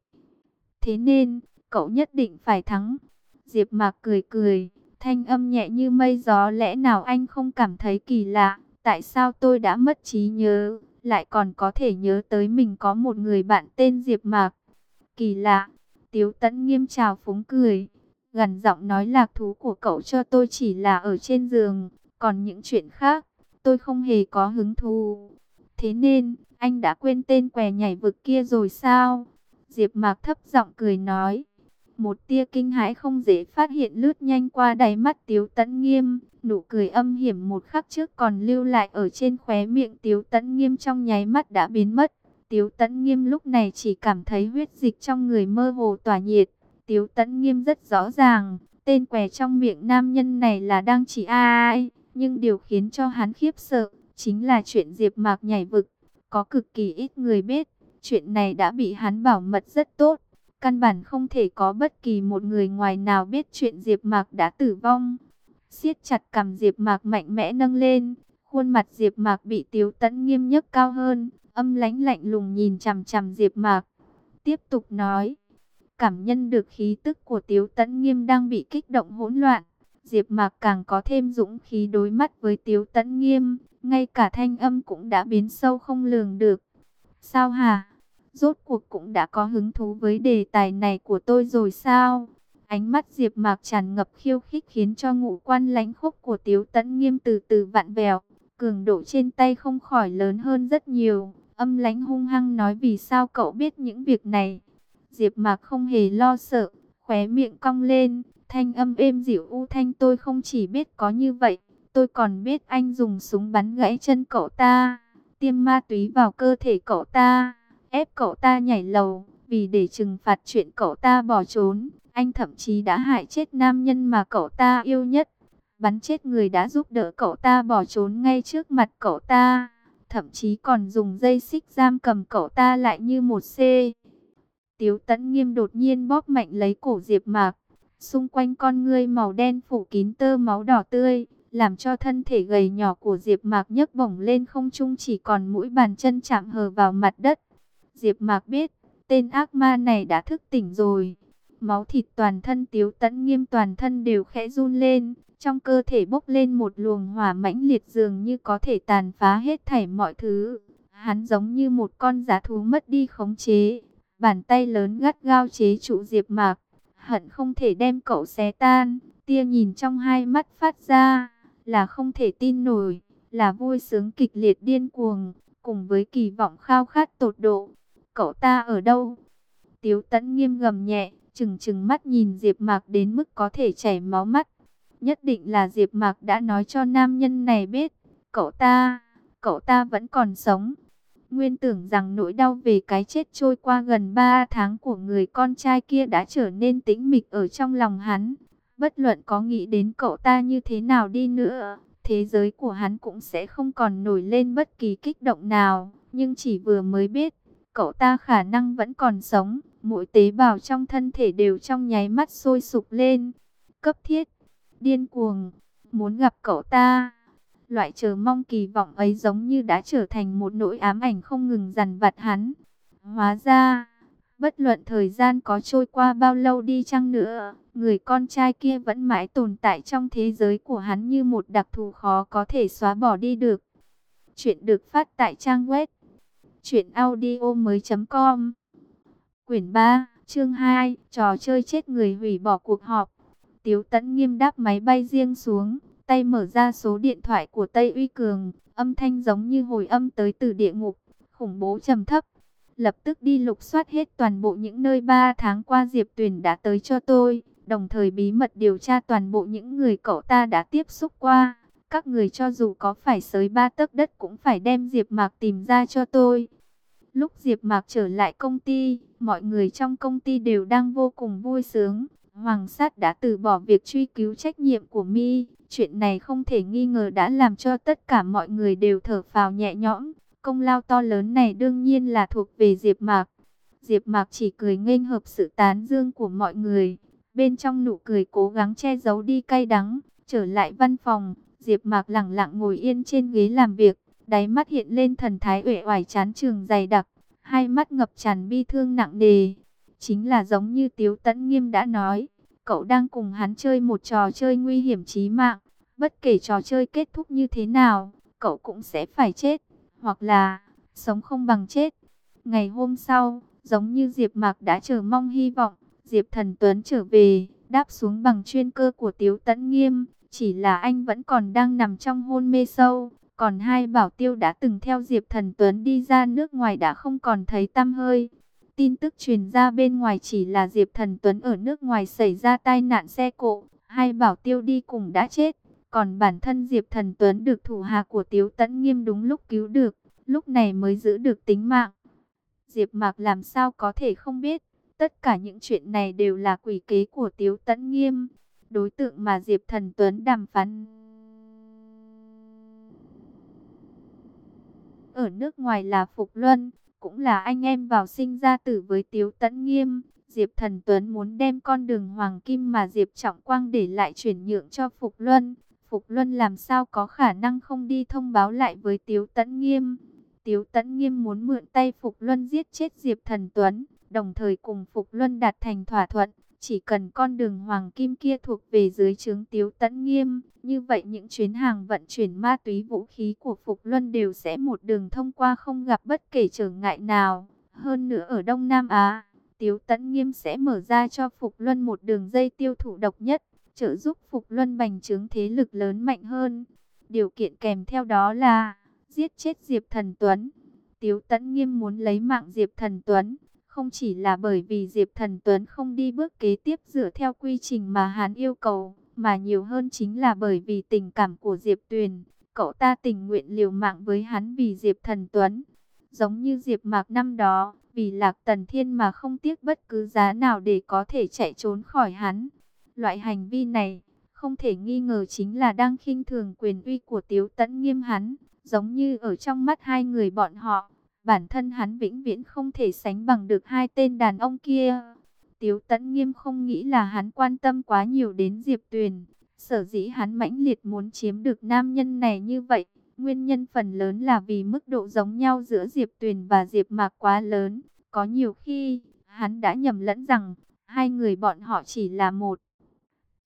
[SPEAKER 1] Thế nên, cậu nhất định phải thắng. Diệp Mạc cười cười, thanh âm nhẹ như mây gió lẽ nào anh không cảm thấy kỳ lạ, tại sao tôi đã mất trí nhớ, lại còn có thể nhớ tới mình có một người bạn tên Diệp Mạc. Kỳ lạ, Tiếu Tấn nghiêm trào phúng cười, gần giọng nói lạc thú của cậu cho tôi chỉ là ở trên giường, còn những chuyện khác, tôi không hề có hứng thú. Thế nên, anh đã quên tên què nhảy vực kia rồi sao? Diệp Mạc thấp giọng cười nói. Một tia kinh hãi không dễ phát hiện lướt nhanh qua đáy mắt Tiếu Tấn Nghiêm, nụ cười âm hiểm một khắc trước còn lưu lại ở trên khóe miệng Tiếu Tấn Nghiêm trong nháy mắt đã biến mất. Tiếu Tấn Nghiêm lúc này chỉ cảm thấy huyết dịch trong người mơ hồ tỏa nhiệt. Tiếu Tấn Nghiêm rất rõ ràng, tên què trong miệng nam nhân này là đang chỉ ai, nhưng điều khiến cho hắn khiếp sợ chính là chuyện Diệp Mạc nhảy vực, có cực kỳ ít người biết, chuyện này đã bị hắn bảo mật rất tốt. Căn bản không thể có bất kỳ một người ngoài nào biết chuyện Diệp Mạc đã tử vong. siết chặt cầm Diệp Mạc mạnh mẽ nâng lên, khuôn mặt Diệp Mạc bị Tiếu Tấn nghiêm nhất cao hơn, âm lãnh lạnh lùng nhìn chằm chằm Diệp Mạc. Tiếp tục nói, cảm nhận được khí tức của Tiếu Tấn nghiêm đang bị kích động hỗn loạn, Diệp Mạc càng có thêm dũng khí đối mắt với Tiếu Tấn nghiêm, ngay cả thanh âm cũng đã biến sâu không lường được. Sao hả? Rốt cuộc cũng đã có hứng thú với đề tài này của tôi rồi sao? Ánh mắt Diệp Mạc tràn ngập khiêu khích khiến cho ngũ quan lãnh khốc của Tiếu Tấn Nghiêm từ từ vặn vẹo, cường độ trên tay không khỏi lớn hơn rất nhiều. Âm lãnh hung hăng nói vì sao cậu biết những việc này? Diệp Mạc không hề lo sợ, khóe miệng cong lên, thanh âm êm dịu u thanh tôi không chỉ biết có như vậy, tôi còn biết anh dùng súng bắn gãy chân cậu ta, tiêm ma túy vào cơ thể cậu ta ép cậu ta nhảy lầu, vì để trừng phạt chuyện cậu ta bỏ trốn, anh thậm chí đã hại chết nam nhân mà cậu ta yêu nhất, bắn chết người đã giúp đỡ cậu ta bỏ trốn ngay trước mặt cậu ta, thậm chí còn dùng dây xích giam cầm cậu ta lại như một C. Tiếu Tấn Nghiêm đột nhiên bóp mạnh lấy cổ Diệp Mạc, xung quanh con ngươi màu đen phủ kín tơ máu đỏ tươi, làm cho thân thể gầy nhỏ của Diệp Mạc nhấc bổng lên không trung chỉ còn mũi bàn chân chạm hờ vào mặt đất. Diệp Mạc biết, tên ác ma này đã thức tỉnh rồi. Máu thịt toàn thân Tiếu Tấn Nghiêm toàn thân đều khẽ run lên, trong cơ thể bốc lên một luồng hỏa mãnh liệt dường như có thể tàn phá hết thảy mọi thứ. Hắn giống như một con giá thú mất đi khống chế, bàn tay lớn gắt gao chế trụ Diệp Mạc, hận không thể đem cậu xé tan. Tia nhìn trong hai mắt phát ra, là không thể tin nổi, là vui sướng kịch liệt điên cuồng, cùng với kỳ vọng khao khát tột độ. Cậu ta ở đâu? Tiếu Tấn nghiêm gầm nhẹ, chừng chừng mắt nhìn Diệp Mạc đến mức có thể chảy máu mắt. Nhất định là Diệp Mạc đã nói cho nam nhân này biết, cậu ta, cậu ta vẫn còn sống. Nguyên tưởng rằng nỗi đau về cái chết trôi qua gần 3 tháng của người con trai kia đã trở nên tĩnh mịch ở trong lòng hắn. Bất luận có nghĩ đến cậu ta như thế nào đi nữa, thế giới của hắn cũng sẽ không còn nổi lên bất kỳ kích động nào. Nhưng chỉ vừa mới biết, cậu ta khả năng vẫn còn sống, mỗi tế bào trong thân thể đều trong nháy mắt sôi sục lên. Cấp thiết, điên cuồng, muốn gặp cậu ta. Loại chờ mong kỳ vọng ấy giống như đã trở thành một nỗi ám ảnh không ngừng dằn vặt hắn. Hóa ra, bất luận thời gian có trôi qua bao lâu đi chăng nữa, người con trai kia vẫn mãi tồn tại trong thế giới của hắn như một đặc thù khó có thể xóa bỏ đi được. Chuyện được phát tại trang web truyệnaudiomoi.com. Quyển 3, chương 2, trò chơi chết người hủy bỏ cuộc họp. Tiếu Tấn nghiêm đáp máy bay riêng xuống, tay mở ra số điện thoại của Tây Uy Cường, âm thanh giống như hồi âm tới từ địa ngục, khủng bố trầm thấp. Lập tức đi lục soát hết toàn bộ những nơi 3 tháng qua Diệp Tuyền đã tới cho tôi, đồng thời bí mật điều tra toàn bộ những người cậu ta đã tiếp xúc qua. Các người cho dù có phải sới ba tấc đất cũng phải đem Diệp Mạc tìm ra cho tôi. Lúc Diệp Mạc trở lại công ty, mọi người trong công ty đều đang vô cùng vui sướng. Hoàng sát đã từ bỏ việc truy cứu trách nhiệm của Mi. Chuyện này không thể nghi ngờ đã làm cho tất cả mọi người đều thở phào nhẹ nhõm. Công lao to lớn này đương nhiên là thuộc về Diệp Mạc. Diệp Mạc chỉ cười nghênh hợp sự tán dương của mọi người. Bên trong nụ cười cố gắng che giấu đi cay đắng. Trở lại văn phòng, Diệp Mạc lặng lặng ngồi yên trên ghế làm việc. Đáy mắt hiện lên thần thái uể oải chán trường dày đặc. Hai mắt ngập tràn bi thương nặng nề. Chính là giống như Tiếu Tấn Nghiêm đã nói, cậu đang cùng hắn chơi một trò chơi nguy hiểm chí mạng, bất kể trò chơi kết thúc như thế nào, cậu cũng sẽ phải chết, hoặc là sống không bằng chết. Ngày hôm sau, giống như Diệp Mạc đã chờ mong hy vọng, Diệp Thần Tuấn trở về, đáp xuống bằng chuyên cơ của Tiếu Tấn Nghiêm, chỉ là anh vẫn còn đang nằm trong hôn mê sâu, còn hai bảo tiêu đã từng theo Diệp Thần Tuấn đi ra nước ngoài đã không còn thấy tăm hơi. Tin tức truyền ra bên ngoài chỉ là Diệp Thần Tuấn ở nước ngoài xảy ra tai nạn xe cộ, hai bảo tiêu đi cùng đã chết. Còn bản thân Diệp Thần Tuấn được thủ hạ của Tiếu Tấn Nghiêm đúng lúc cứu được, lúc này mới giữ được tính mạng. Diệp Mạc làm sao có thể không biết, tất cả những chuyện này đều là quỷ kế của Tiếu Tấn Nghiêm, đối tượng mà Diệp Thần Tuấn đàm phán. Ở nước ngoài là Phục Luân, cũng là anh em vào sinh ra tử với Tiếu Tấn Nghiêm. Diệp Thần Tuấn muốn đem con đường Hoàng Kim mà Diệp Trọng Quang để lại chuyển nhượng cho Phục Luân. Phục Luân làm sao có khả năng không đi thông báo lại với Tiếu Tấn Nghiêm. Tiếu Tấn Nghiêm muốn mượn tay Phục Luân giết chết Diệp Thần Tuấn, đồng thời cùng Phục Luân đạt thành thỏa thuận. Chỉ cần con đường Hoàng Kim kia thuộc về dưới trướng Tiếu Tấn Nghiêm, như vậy những chuyến hàng vận chuyển ma túy vũ khí của Phục Luân đều sẽ một đường thông qua không gặp bất kể trở ngại nào. Hơn nữa ở Đông Nam Á, Tiếu Tấn Nghiêm sẽ mở ra cho Phục Luân một đường dây tiêu thụ độc nhất, trợ giúp Phục Luân bành trướng thế lực lớn mạnh hơn. Điều kiện kèm theo đó là giết chết Diệp Thần Tuấn. Tiếu Tấn Nghiêm muốn lấy mạng Diệp Thần Tuấn, không chỉ là bởi vì Diệp Thần Tuấn không đi bước kế tiếp dựa theo quy trình mà hắn yêu cầu, mà nhiều hơn chính là bởi vì tình cảm của Diệp Tuyền. Cậu ta tình nguyện liều mạng với hắn vì Diệp Thần Tuấn. Giống như Diệp Mạc năm đó, vì Lạc Tần Thiên mà không tiếc bất cứ giá nào để có thể chạy trốn khỏi hắn. Loại hành vi này, không thể nghi ngờ chính là đang khinh thường quyền uy của Tiếu Tấn Nghiêm hắn, giống như ở trong mắt hai người bọn họ, Bản thân hắn vĩnh viễn không thể sánh bằng được hai tên đàn ông kia. Tiếu Tấn Nghiêm không nghĩ là hắn quan tâm quá nhiều đến Diệp Tuyền. Sở dĩ hắn mãnh liệt muốn chiếm được nam nhân này như vậy. Nguyên nhân phần lớn là vì mức độ giống nhau giữa Diệp Tuyền và Diệp Mạc quá lớn. Có nhiều khi, hắn đã nhầm lẫn rằng, hai người bọn họ chỉ là một.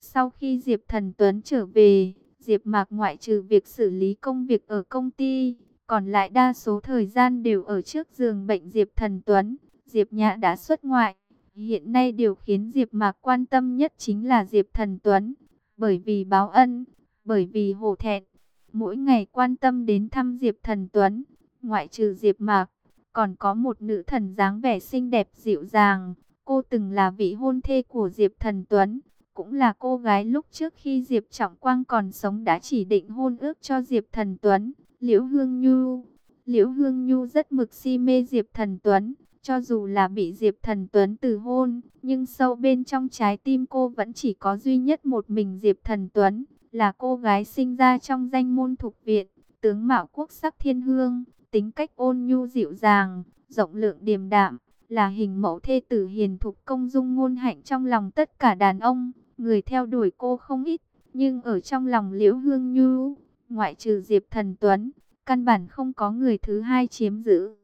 [SPEAKER 1] Sau khi Diệp Thần Tuấn trở về, Diệp Mạc ngoại trừ việc xử lý công việc ở công ty, còn lại đa số thời gian đều ở trước giường bệnh Diệp Thần Tuấn. Diệp Nhã đã xuất ngoại. Hiện nay điều khiến Diệp Mạc quan tâm nhất chính là Diệp Thần Tuấn. Bởi vì báo ân, bởi vì hổ thẹn. Mỗi ngày quan tâm đến thăm Diệp Thần Tuấn. Ngoại trừ Diệp Mạc, còn có một nữ thần dáng vẻ xinh đẹp dịu dàng. Cô từng là vị hôn thê của Diệp Thần Tuấn. Cũng là cô gái lúc trước khi Diệp Trọng Quang còn sống đã chỉ định hôn ước cho Diệp Thần Tuấn. Liễu Hương Nhu. Liễu Hương Nhu rất mực si mê Diệp Thần Tuấn, cho dù là bị Diệp Thần Tuấn từ hôn, nhưng sâu bên trong trái tim cô vẫn chỉ có duy nhất một mình Diệp Thần Tuấn, là cô gái sinh ra trong danh môn thuộc viện, tướng mạo quốc sắc thiên hương, tính cách ôn nhu dịu dàng, rộng lượng điềm đạm, là hình mẫu thê tử hiền thục công dung ngôn hạnh trong lòng tất cả đàn ông, người theo đuổi cô không ít, nhưng ở trong lòng Liễu Hương Nhu ngoại trừ Diệp Thần Tuấn, căn bản không có người thứ hai chiếm giữ.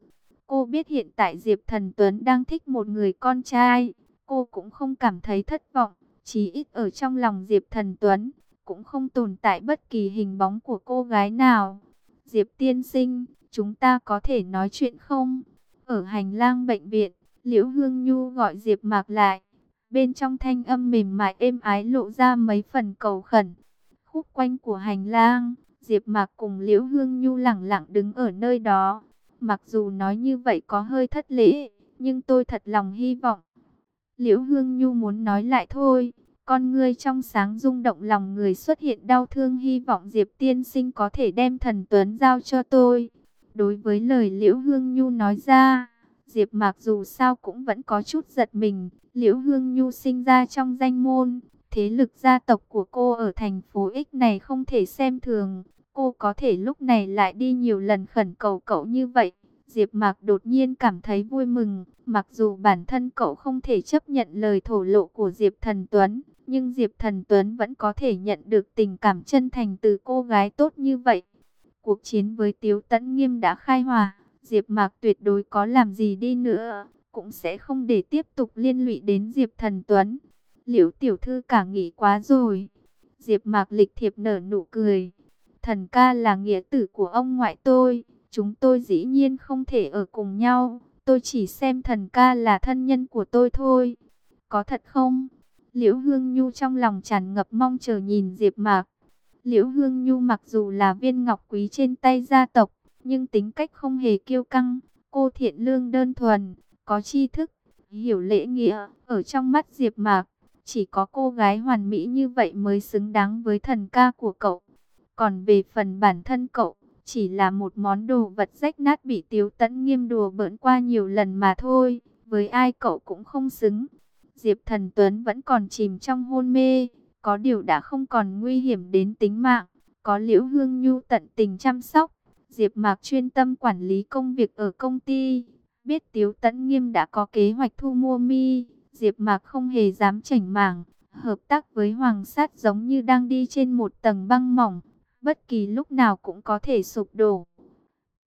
[SPEAKER 1] Cô biết hiện tại Diệp Thần Tuấn đang thích một người con trai, cô cũng không cảm thấy thất vọng, chỉ ít ở trong lòng Diệp Thần Tuấn, cũng không tồn tại bất kỳ hình bóng của cô gái nào. Diệp tiên sinh, chúng ta có thể nói chuyện không? Ở hành lang bệnh viện, Liễu Hương Nhu gọi Diệp Mạc lại. Bên trong thanh âm mềm mại êm ái lộ ra mấy phần cầu khẩn. Khúc quanh của hành lang, Diệp Mạc cùng Liễu Hương Nhu lặng lặng đứng ở nơi đó. Mặc dù nói như vậy có hơi thất lễ, nhưng tôi thật lòng hy vọng. Liễu Hương Nhu muốn nói lại thôi, con ngươi trong sáng rung động lòng người xuất hiện đau thương hy vọng Diệp tiên sinh có thể đem thần tuấn giao cho tôi. Đối với lời Liễu Hương Nhu nói ra, Diệp Mạc dù sao cũng vẫn có chút giật mình, Liễu Hương Nhu sinh ra trong danh môn, thế lực gia tộc của cô ở thành phố X này không thể xem thường, Cô có thể lúc này lại đi nhiều lần khẩn cầu cậu như vậy. Diệp Mạc đột nhiên cảm thấy vui mừng, mặc dù bản thân cậu không thể chấp nhận lời thổ lộ của Diệp Thần Tuấn, nhưng Diệp Thần Tuấn vẫn có thể nhận được tình cảm chân thành từ cô gái tốt như vậy. Cuộc chiến với Tiếu Tấn Nghiêm đã khai hòa, Diệp Mạc tuyệt đối có làm gì đi nữa, cũng sẽ không để tiếp tục liên lụy đến Diệp Thần Tuấn. Liễu tiểu thư cả nghĩ quá rồi. Diệp Mạc lịch thiệp nở nụ cười. Thần ca là nghĩa tử của ông ngoại tôi, chúng tôi dĩ nhiên không thể ở cùng nhau. Tôi chỉ xem thần ca là thân nhân của tôi thôi. Có thật không? Liễu Hương Nhu trong lòng tràn ngập mong chờ nhìn Diệp Mạc. Liễu Hương Nhu mặc dù là viên ngọc quý trên tay gia tộc, nhưng tính cách không hề kiêu căng, cô thiện lương đơn thuần, có tri thức, hiểu lễ nghĩa, ở trong mắt Diệp Mạc, chỉ có cô gái hoàn mỹ như vậy mới xứng đáng với thần ca của cậu. Còn về phần bản thân cậu, chỉ là một món đồ vật rách nát bị Tiếu Tấn nghiêm đùa bỡn qua nhiều lần mà thôi, với ai cậu cũng không xứng. Diệp Thần Tuấn vẫn còn chìm trong hôn mê, có điều đã không còn nguy hiểm đến tính mạng, có Liễu Hương Nhu tận tình chăm sóc, Diệp Mạc chuyên tâm quản lý công việc ở công ty, biết Tiếu Tấn Nghiêm đã có kế hoạch thu mua mi, Diệp Mạc không hề dám chảnh mảng, hợp tác với Hoàng Sát giống như đang đi trên một tầng băng mỏng bất kỳ lúc nào cũng có thể sụp đổ.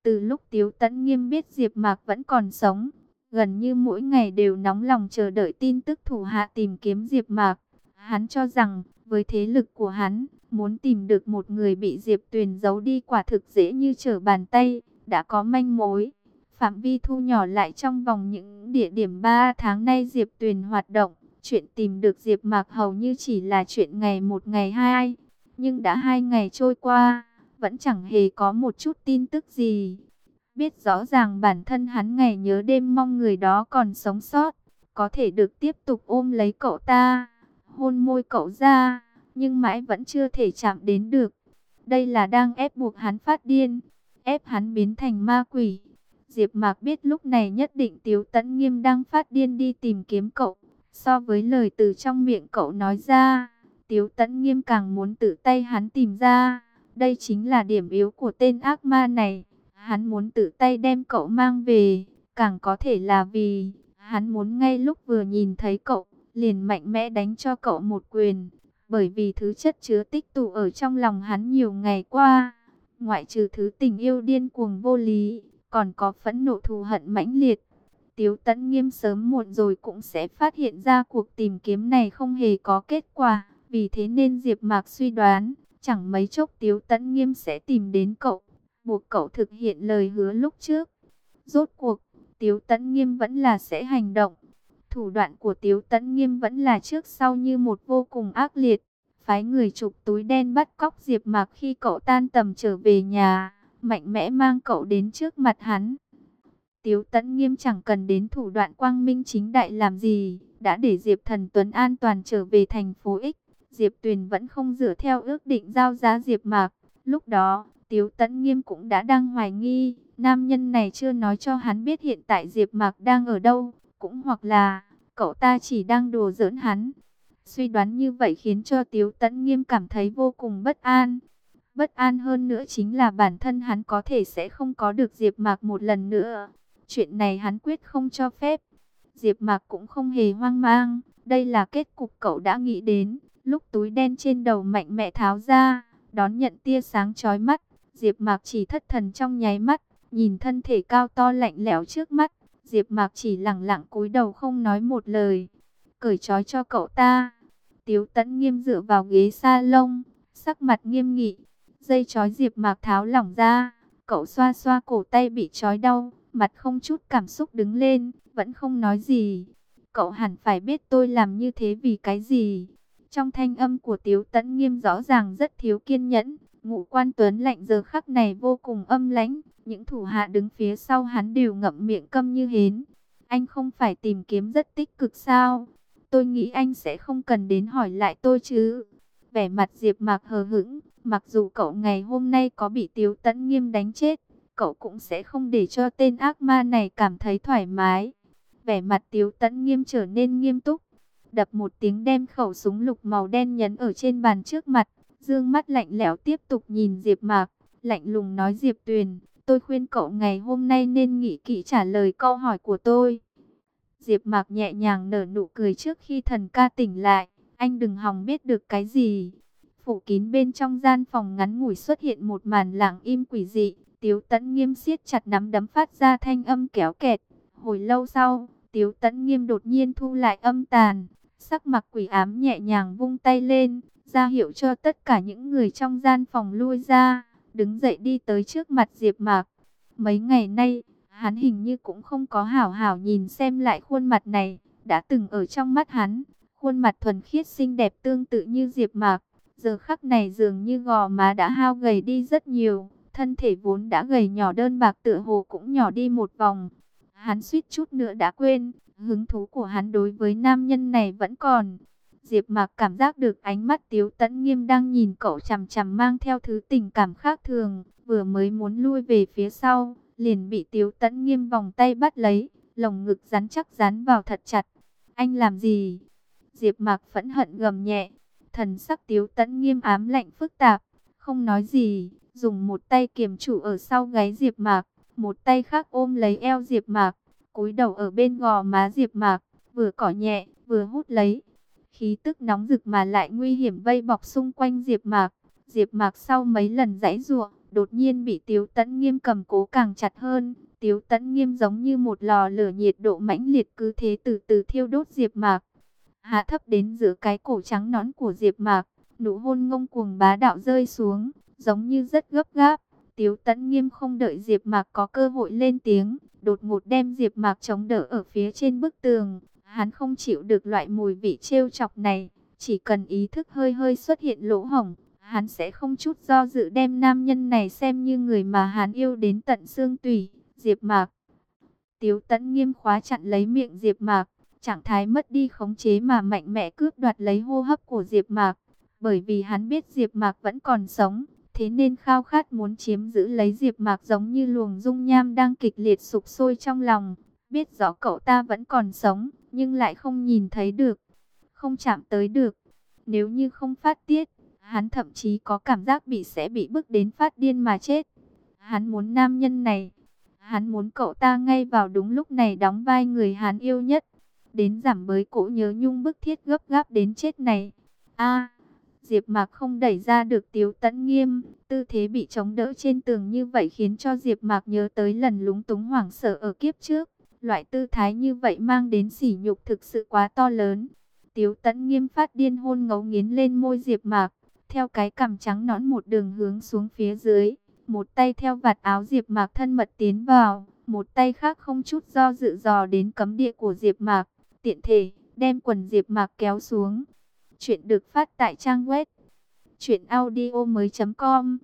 [SPEAKER 1] Từ lúc Tiếu Tấn Nghiêm biết Diệp Mạc vẫn còn sống, gần như mỗi ngày đều nóng lòng chờ đợi tin tức thủ hạ tìm kiếm Diệp Mạc. Hắn cho rằng, với thế lực của hắn, muốn tìm được một người bị Diệp Tuyền giấu đi quả thực dễ như trở bàn tay, đã có manh mối. Phạm vi thu nhỏ lại trong vòng những địa điểm 3 tháng nay Diệp Tuyền hoạt động, chuyện tìm được Diệp Mạc hầu như chỉ là chuyện ngày một ngày hai. Nhưng đã hai ngày trôi qua, vẫn chẳng hề có một chút tin tức gì. Biết rõ ràng bản thân hắn ngày nhớ đêm mong người đó còn sống sót, có thể được tiếp tục ôm lấy cậu ta, hôn môi cậu ra, nhưng mãi vẫn chưa thể chạm đến được. Đây là đang ép buộc hắn phát điên, ép hắn biến thành ma quỷ. Diệp Mạc biết lúc này nhất định Tiếu Tấn Nghiêm đang phát điên đi tìm kiếm cậu, so với lời từ trong miệng cậu nói ra Tiếu Tấn Nghiêm càng muốn tự tay hắn tìm ra. Đây chính là điểm yếu của tên ác ma này. Hắn muốn tự tay đem cậu mang về, càng có thể là vì hắn muốn ngay lúc vừa nhìn thấy cậu, liền mạnh mẽ đánh cho cậu một quyền. Bởi vì thứ chất chứa tích tụ ở trong lòng hắn nhiều ngày qua, ngoại trừ thứ tình yêu điên cuồng vô lý, còn có phẫn nộ thù hận mãnh liệt. Tiếu tẫn nghiêm sớm muộn rồi cũng sẽ phát hiện ra cuộc tìm kiếm này không hề có kết quả. Vì thế nên Diệp Mạc suy đoán, chẳng mấy chốc Tiếu tẫn nghiêm sẽ tìm đến cậu, buộc cậu thực hiện lời hứa lúc trước. Rốt cuộc, Tiếu tẫn nghiêm vẫn là sẽ hành động. Thủ đoạn của Tiếu tẫn nghiêm vẫn là trước sau như một vô cùng ác liệt. Phái người chụp túi đen bắt cóc Diệp Mạc khi cậu tan tầm trở về nhà, mạnh mẽ mang cậu đến trước mặt hắn. Tiếu Tấn Nghiêm chẳng cần đến thủ đoạn quang minh chính đại làm gì, đã để Diệp Thần Tuấn an toàn trở về thành phố X. Diệp Tuyền vẫn không dựa theo ước định giao giá Diệp Mạc. Lúc đó, Tiếu Tấn Nghiêm cũng đã đang hoài nghi, nam nhân này chưa nói cho hắn biết hiện tại Diệp Mạc đang ở đâu, cũng hoặc là cậu ta chỉ đang đùa giỡn hắn. Suy đoán như vậy khiến cho Tiếu Tấn Nghiêm cảm thấy vô cùng bất an. Bất an hơn nữa chính là bản thân hắn có thể sẽ không có được Diệp Mạc một lần nữa. Chuyện này hắn quyết không cho phép. Diệp Mạc cũng không hề hoang mang, đây là kết cục cậu đã nghĩ đến. Lúc túi đen trên đầu mạnh mẽ tháo ra, đón nhận tia sáng chói mắt, Diệp Mạc chỉ thất thần trong nháy mắt, nhìn thân thể cao to lạnh lẽo trước mắt, Diệp Mạc chỉ lặng lặng cúi đầu không nói một lời. Cởi trói cho cậu ta. Tiếu Tấn nghiêm dựa vào ghế sa lông sắc mặt nghiêm nghị. Dây trói Diệp Mạc tháo lỏng ra, cậu xoa xoa cổ tay bị trói đau, mặt không chút cảm xúc đứng lên, vẫn không nói gì. Cậu hẳn phải biết tôi làm như thế vì cái gì. Trong thanh âm của Tiếu Tấn Nghiêm rõ ràng rất thiếu kiên nhẫn, ngụ quan tuấn lạnh giờ khắc này vô cùng âm lãnh, những thủ hạ đứng phía sau hắn đều ngậm miệng câm như hến. Anh không phải tìm kiếm rất tích cực sao? Tôi nghĩ anh sẽ không cần đến hỏi lại tôi chứ. Vẻ mặt Diệp Mạc hờ hững, mặc dù cậu ngày hôm nay có bị Tiếu Tấn Nghiêm đánh chết, cậu cũng sẽ không để cho tên ác ma này cảm thấy thoải mái. Vẻ mặt Tiếu Tấn Nghiêm trở nên nghiêm túc, đập một tiếng đem khẩu súng lục màu đen nhấn ở trên bàn trước mặt, dương mắt lạnh lẽo tiếp tục nhìn Diệp Mạc, lạnh lùng nói Diệp Tuyền, tôi khuyên cậu ngày hôm nay nên nghĩ kỹ trả lời câu hỏi của tôi. Diệp Mạc nhẹ nhàng nở nụ cười trước khi thần ca tỉnh lại, anh đừng hòng biết được cái gì. Phủ kín bên trong gian phòng ngắn ngủi xuất hiện một màn lặng im quỷ dị, Tiếu Tấn Nghiêm siết chặt nắm đấm phát ra thanh âm kéo kẹt. Hồi lâu sau, Tiếu Tấn Nghiêm đột nhiên thu lại âm tàn, sắc mặt quỷ ám nhẹ nhàng vung tay lên, ra hiệu cho tất cả những người trong gian phòng lui ra, đứng dậy đi tới trước mặt Diệp Mạc. Mấy ngày nay, hắn hình như cũng không có hảo hảo nhìn xem lại khuôn mặt này, đã từng ở trong mắt hắn, khuôn mặt thuần khiết xinh đẹp tương tự như Diệp Mạc, giờ khắc này dường như gò má đã hao gầy đi rất nhiều, thân thể vốn đã gầy nhỏ đơn bạc tựa hồ cũng nhỏ đi một vòng. Hắn suýt chút nữa đã quên, hứng thú của hắn đối với nam nhân này vẫn còn. Diệp Mạc cảm giác được ánh mắt Tiếu Tấn Nghiêm đang nhìn cậu chằm chằm mang theo thứ tình cảm khác thường, vừa mới muốn lui về phía sau, liền bị Tiếu Tấn Nghiêm vòng tay bắt lấy, lồng ngực rắn chắc dán vào thật chặt. Anh làm gì? Diệp Mạc phẫn hận gầm nhẹ, thần sắc Tiếu tẫn Nghiêm ám lạnh phức tạp, không nói gì, dùng một tay kiềm trụ ở sau gáy Diệp Mạc, một tay khác ôm lấy eo Diệp Mạc, cúi đầu ở bên gò má Diệp Mạc, vừa cỏ nhẹ, vừa hút lấy. Khí tức nóng rực mà lại nguy hiểm vây bọc xung quanh Diệp Mạc. Diệp Mạc sau mấy lần giãy giụa, đột nhiên bị Tiếu Tấn Nghiêm cầm cố càng chặt hơn. Tiếu Tấn Nghiêm giống như một lò lửa nhiệt độ mãnh liệt cứ thế từ từ thiêu đốt Diệp Mạc. Hạ thấp đến giữa cái cổ trắng nón của Diệp Mạc, nụ hôn ngông cuồng bá đạo rơi xuống, giống như rất gấp gáp. Tiếu Tấn Nghiêm không đợi Diệp Mạc có cơ hội lên tiếng, đột ngột đem Diệp Mạc chống đỡ ở phía trên bức tường. Hắn không chịu được loại mùi vị trêu chọc này, chỉ cần ý thức hơi hơi xuất hiện lỗ hổng, hắn sẽ không chút do dự đem nam nhân này xem như người mà hắn yêu đến tận xương tủy. Diệp Mạc. Tiếu Tấn Nghiêm khóa chặn lấy miệng Diệp Mạc, trạng thái mất đi khống chế mà mạnh mẽ cướp đoạt lấy hô hấp của Diệp Mạc, bởi vì hắn biết Diệp Mạc vẫn còn sống Thế nên khao khát muốn chiếm giữ lấy Diệp Mạc giống như luồng dung nham đang kịch liệt sục sôi trong lòng. Biết rõ cậu ta vẫn còn sống, nhưng lại không nhìn thấy được, không chạm tới được. Nếu như không phát tiết, hắn thậm chí có cảm giác bị sẽ bị bức đến phát điên mà chết. Hắn muốn nam nhân này. Hắn muốn cậu ta ngay vào đúng lúc này đóng vai người hắn yêu nhất. Đến giảm bới cỗ nhớ nhung bức thiết gấp gáp đến chết này. a Diệp Mạc không đẩy ra được Tiếu Tấn Nghiêm, tư thế bị chống đỡ trên tường như vậy khiến cho Diệp Mạc nhớ tới lần lúng túng hoảng sợ ở kiếp trước. Loại tư thái như vậy mang đến sỉ nhục thực sự quá to lớn. Tiếu Tấn Nghiêm phát điên hôn ngấu nghiến lên môi Diệp Mạc, theo cái cằm trắng nõn một đường hướng xuống phía dưới, một tay theo vạt áo Diệp Mạc thân mật tiến vào, một tay khác không chút do dự dò đến cấm địa của Diệp Mạc, tiện thể đem quần Diệp Mạc kéo xuống. Chuyện được phát tại trang web truyệnaudiomoi.com.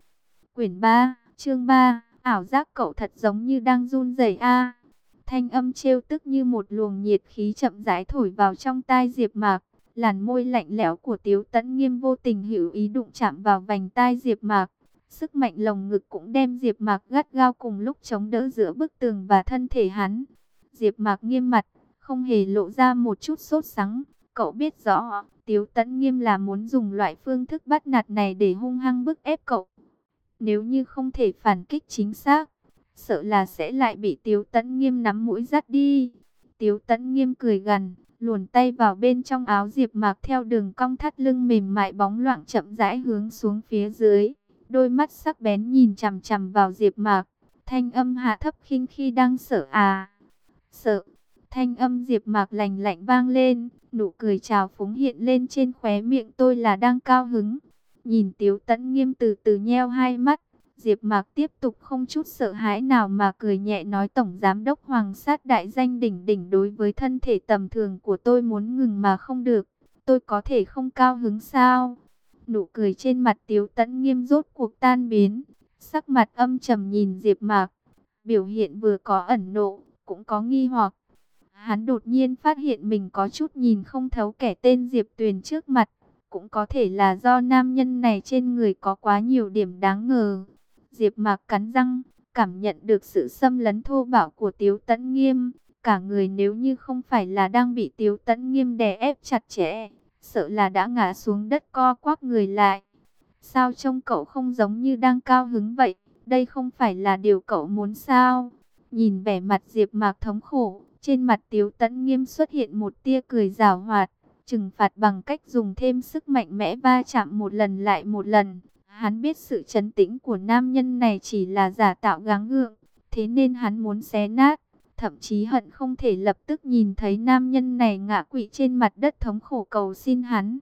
[SPEAKER 1] Quyển 3, chương 3, ảo giác cậu thật giống như đang run rẩy a. Thanh âm trêu tức như một luồng nhiệt khí chậm rãi thổi vào trong tai Diệp Mạc. Làn môi lạnh lẽo của Tiếu Tấn Nghiêm vô tình hữu ý đụng chạm vào vành tai Diệp Mạc. Sức mạnh lồng ngực cũng đem Diệp Mạc gắt gao cùng lúc chống đỡ giữa bức tường và thân thể hắn. Diệp Mạc nghiêm mặt, không hề lộ ra một chút sốt sắng. Cậu biết rõ, Tiếu Tấn Nghiêm là muốn dùng loại phương thức bắt nạt này để hung hăng bức ép cậu. Nếu như không thể phản kích chính xác, sợ là sẽ lại bị Tiếu Tấn Nghiêm nắm mũi dắt đi. Tiếu Tấn Nghiêm cười gằn, luồn tay vào bên trong áo Diệp Mạc theo đường cong thắt lưng mềm mại bóng loạn chậm rãi hướng xuống phía dưới. Đôi mắt sắc bén nhìn chằm chằm vào Diệp Mạc, thanh âm hạ thấp khinh khi đang sợ à. Sợ. Thanh âm Diệp Mạc lạnh lạnh vang lên, nụ cười trào phúng hiện lên trên khóe miệng tôi là đang cao hứng. Nhìn Tiếu Tấn Nghiêm từ từ nheo hai mắt, Diệp Mạc tiếp tục không chút sợ hãi nào mà cười nhẹ nói Tổng Giám Đốc Hoàng sát đại danh đỉnh đỉnh đối với thân thể tầm thường của tôi muốn ngừng mà không được. Tôi có thể không cao hứng sao? Nụ cười trên mặt Tiếu Tấn Nghiêm rốt cuộc tan biến. Sắc mặt âm trầm nhìn Diệp Mạc. Biểu hiện vừa có ẩn nộ, cũng có nghi hoặc. Hắn đột nhiên phát hiện mình có chút nhìn không thấu kẻ tên Diệp Tuyền trước mặt. Cũng có thể là do nam nhân này trên người có quá nhiều điểm đáng ngờ. Diệp Mạc cắn răng, cảm nhận được sự xâm lấn thô bạo của Tiếu Tấn Nghiêm, cả người nếu như không phải là đang bị Tiếu Tấn Nghiêm đè ép chặt chẽ, sợ là đã ngã xuống đất co quắp người lại. Sao trông cậu không giống như đang cao hứng vậy? Đây không phải là điều cậu muốn sao? Nhìn vẻ mặt Diệp Mạc thống khổ, trên mặt Tiếu Tấn Nghiêm xuất hiện một tia cười giảo hoạt, trừng phạt bằng cách dùng thêm sức mạnh mẽ va chạm một lần lại một lần. Hắn biết sự chấn tĩnh của nam nhân này chỉ là giả tạo gắng gượng, thế nên hắn muốn xé nát, thậm chí hận không thể lập tức nhìn thấy nam nhân này ngã quỵ trên mặt đất thống khổ cầu xin hắn.